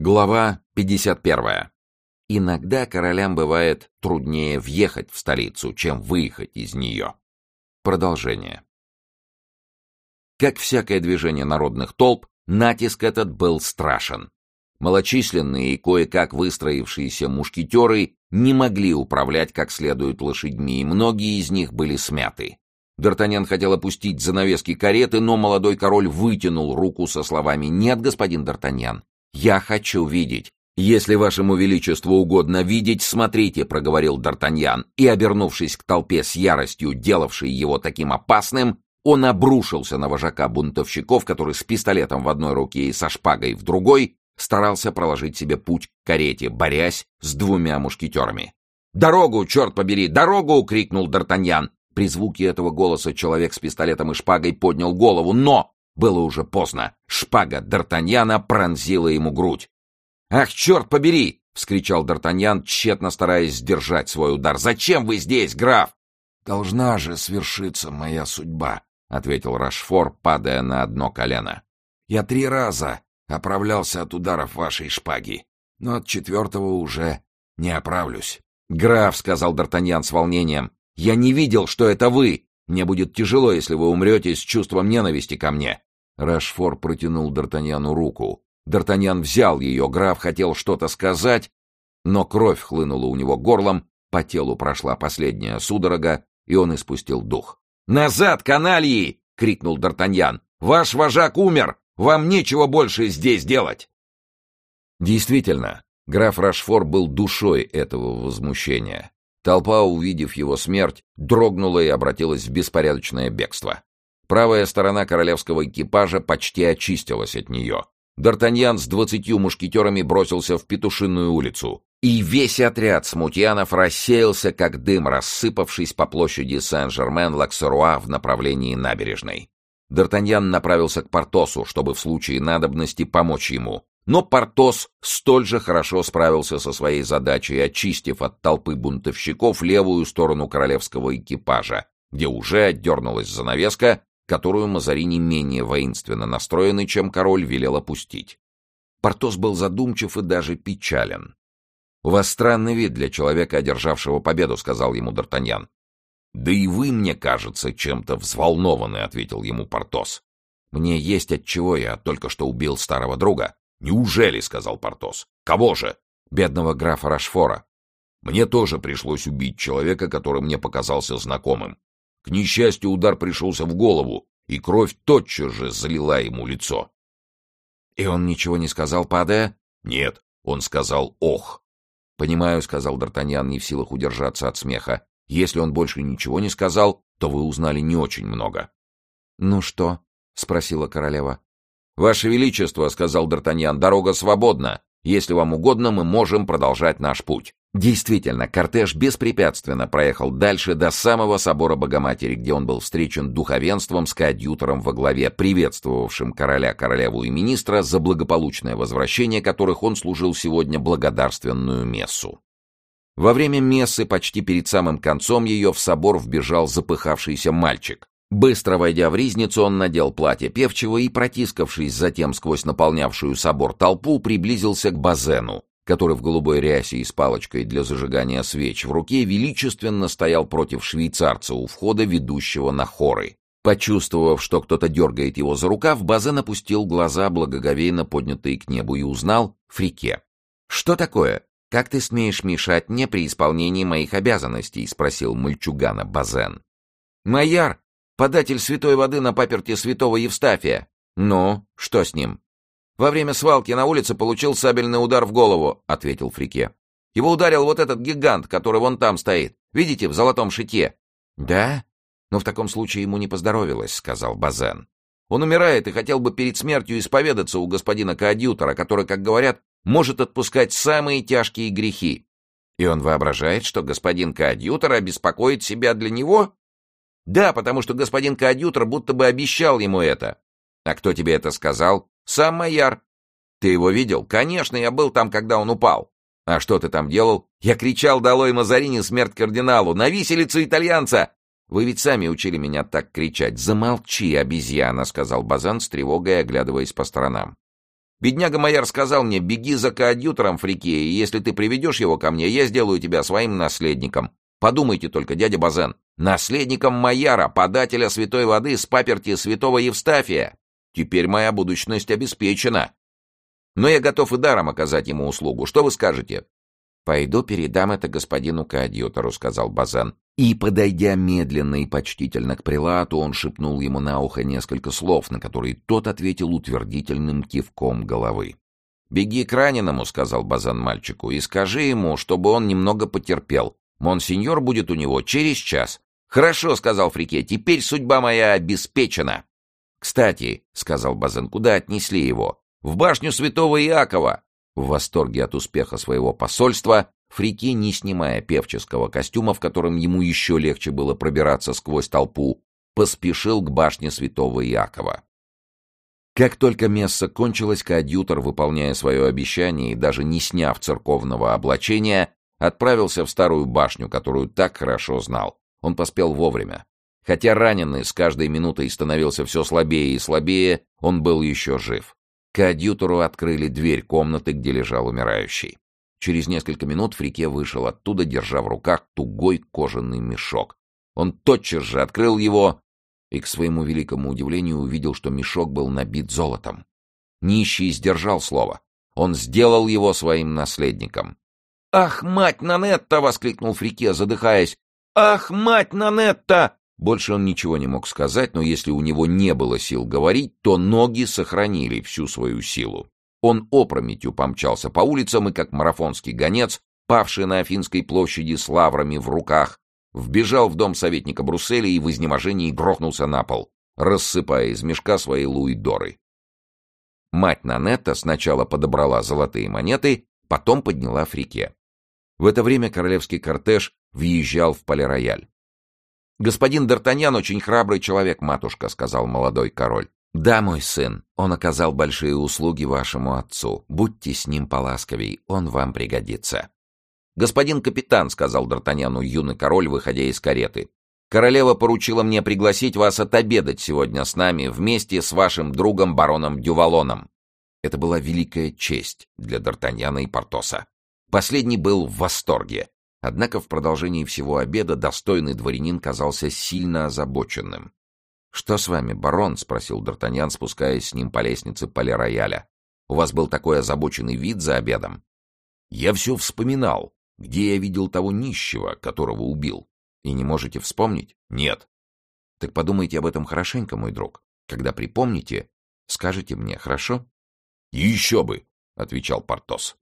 Глава 51. Иногда королям бывает труднее въехать в столицу, чем выехать из нее. Продолжение. Как всякое движение народных толп, натиск этот был страшен. Малочисленные и кое-как выстроившиеся мушкетеры не могли управлять как следует лошадьми, и многие из них были смяты. Д'Артаньян хотел опустить занавески кареты, но молодой король вытянул руку со словами «Нет, господин Д'Артаньян, я хочу видеть. Если вашему величеству угодно видеть, смотрите, проговорил Д'Артаньян, и, обернувшись к толпе с яростью, делавшей его таким опасным, он обрушился на вожака бунтовщиков, который с пистолетом в одной руке и со шпагой в другой старался проложить себе путь к карете, борясь с двумя мушкетерами. «Дорогу, черт побери, дорогу!» — крикнул Д'Артаньян. При звуке этого голоса человек с пистолетом и шпагой поднял голову, но было уже поздно. Шпага Д'Артаньяна пронзила ему грудь. «Ах, черт побери!» — вскричал Д'Артаньян, тщетно стараясь сдержать свой удар. «Зачем вы здесь, граф?» «Должна же свершиться моя судьба», — ответил Рашфор, падая на одно колено. «Я три раза оправлялся от ударов вашей шпаги, но от четвертого уже не оправлюсь». «Граф», — сказал Д'Артаньян с волнением, — «я не видел, что это вы. Мне будет тяжело, если вы умрете с чувством ненависти ко мне. Рашфор протянул Д'Артаньяну руку. Д'Артаньян взял ее, граф хотел что-то сказать, но кровь хлынула у него горлом, по телу прошла последняя судорога, и он испустил дух. «Назад, канальи!» — крикнул Д'Артаньян. «Ваш вожак умер! Вам нечего больше здесь делать!» Действительно, граф Рашфор был душой этого возмущения. Толпа, увидев его смерть, дрогнула и обратилась в беспорядочное бегство. Правая сторона королевского экипажа почти очистилась от нее. Д'Артаньян с двадцатью мушкетерами бросился в Петушиную улицу, и весь отряд смутьянов рассеялся, как дым, рассыпавшись по площади Сен-Жермен-Лаксеруа в направлении набережной. Д'Артаньян направился к Портосу, чтобы в случае надобности помочь ему. Но Портос столь же хорошо справился со своей задачей, очистив от толпы бунтовщиков левую сторону королевского экипажа, где уже отдернулась занавеска, которую Мазарини менее воинственно настроенный, чем король, велел опустить. Портос был задумчив и даже печален. — У вас странный вид для человека, одержавшего победу, — сказал ему Д'Артаньян. — Да и вы, мне кажется, чем-то взволнованы, — ответил ему Портос. — Мне есть от чего я только что убил старого друга. — Неужели, — сказал Портос. — Кого же? — Бедного графа Рашфора. Мне тоже пришлось убить человека, который мне показался знакомым. К несчастью, удар пришелся в голову, и кровь тотчас же залила ему лицо. — И он ничего не сказал, падая? — Нет, он сказал «ох». — Понимаю, — сказал Д'Артаньян, не в силах удержаться от смеха. — Если он больше ничего не сказал, то вы узнали не очень много. — Ну что? — спросила королева. — Ваше Величество, — сказал Д'Артаньян, — дорога свободна. Если вам угодно, мы можем продолжать наш путь. Действительно, кортеж беспрепятственно проехал дальше до самого собора Богоматери, где он был встречен духовенством с коадьютором во главе, приветствовавшим короля, королеву и министра за благополучное возвращение, которых он служил сегодня благодарственную мессу. Во время мессы, почти перед самым концом ее, в собор вбежал запыхавшийся мальчик. Быстро войдя в ризницу, он надел платье певчего и, протискавшись затем сквозь наполнявшую собор толпу, приблизился к Базену, который в голубой рясе и с палочкой для зажигания свеч в руке величественно стоял против швейцарца у входа, ведущего на хоры. Почувствовав, что кто-то дергает его за рукав, Базен опустил глаза, благоговейно поднятые к небу, и узнал Фрике. «Что такое? Как ты смеешь мешать мне при исполнении моих обязанностей?» — спросил мальчугана Базен. «Майяр, податель святой воды на паперте святого Евстафия. Ну, что с ним?» Во время свалки на улице получил сабельный удар в голову, ответил Фрике. Его ударил вот этот гигант, который вон там стоит. Видите, в золотом шитье. Да? Но в таком случае ему не поздоровилось, сказал Базен. Он умирает и хотел бы перед смертью исповедаться у господина коадьютора, который, как говорят, может отпускать самые тяжкие грехи. И он воображает, что господин коадьютор обеспокоит себя для него? Да, потому что господин коадьютор будто бы обещал ему это. А кто тебе это сказал? Сам Майяр. Ты его видел? Конечно, я был там, когда он упал. А что ты там делал? Я кричал «Долой Мазарини, смерть кардиналу! На виселицу итальянца!» Вы ведь сами учили меня так кричать. «Замолчи, обезьяна!» — сказал Базан с тревогой, оглядываясь по сторонам. Бедняга Майяр сказал мне, беги за коадьютором Фрике, и если ты приведешь его ко мне, я сделаю тебя своим наследником. Подумайте только, дядя Базен, наследником Майяра, подателя святой воды с паперти святого Евстафия. Теперь моя будущность обеспечена. Но я готов и даром оказать ему услугу. Что вы скажете? «Пойду передам это господину коадьютору», — сказал Базен. И, подойдя медленно и почтительно к прилату, он шепнул ему на ухо несколько слов, на которые тот ответил утвердительным кивком головы. «Беги к раненому», — сказал Базан мальчику, — «и скажи ему, чтобы он немного потерпел. Монсеньор будет у него через час». «Хорошо», — сказал Фрике, — «теперь судьба моя обеспечена». «Кстати», — сказал Базан, — «куда отнесли его?» «В башню святого Иакова». В восторге от успеха своего посольства, Фрике, не снимая певческого костюма, в котором ему еще легче было пробираться сквозь толпу, поспешил к башне святого Иакова. Как только месса кончилось, коадьютор, выполняя свое обещание и даже не сняв церковного облачения, отправился в старую башню, которую так хорошо знал. Он поспел вовремя. Хотя раненый с каждой минутой становился все слабее и слабее, он был еще жив. Коадьютору открыли дверь комнаты, где лежал умирающий. Через несколько минут Фрике вышел оттуда, держа в руках тугой кожаный мешок. Он тотчас же открыл его и, к своему великому удивлению, увидел, что мешок был набит золотом. Нищий сдержал слово. Он сделал его своим наследником. «Ах, мать Нанетта!» — воскликнул Фрике, задыхаясь. «Ах, мать Нанетта!» Больше он ничего не мог сказать, но если у него не было сил говорить, то ноги сохранили всю свою силу. Он опрометью помчался по улицам и, как марафонский гонец, павший на Афинской площади с лаврами в руках, вбежал в дом советника Брусселя и в изнеможении грохнулся на пол, рассыпая из мешка свои луидоры. Мать Нанетта сначала подобрала золотые монеты, потом подняла фрике. В это время королевский кортеж въезжал в полирояль. «Господин Д'Артаньян очень храбрый человек, матушка», — сказал молодой король. «Да, мой сын, он оказал большие услуги вашему отцу. Будьте с ним поласковей, он вам пригодится». «Господин капитан», — сказал Д'Артаньяну юный король, выходя из кареты, «королева поручила мне пригласить вас отобедать сегодня с нами вместе с вашим другом бароном Дювалоном». Это была великая честь для Д'Артаньяна и Портоса. Последний был в восторге. Однако в продолжении всего обеда достойный дворянин казался сильно озабоченным. «Что с вами, барон?» — спросил Д'Артаньян, спускаясь с ним по лестнице поля-рояля. «У вас был такой озабоченный вид за обедом?» «Я все вспоминал, где я видел того нищего, которого убил. И не можете вспомнить?» «Нет». «Так подумайте об этом хорошенько, мой друг. Когда припомните, скажете мне, хорошо?» «Еще бы!» — отвечал Портос.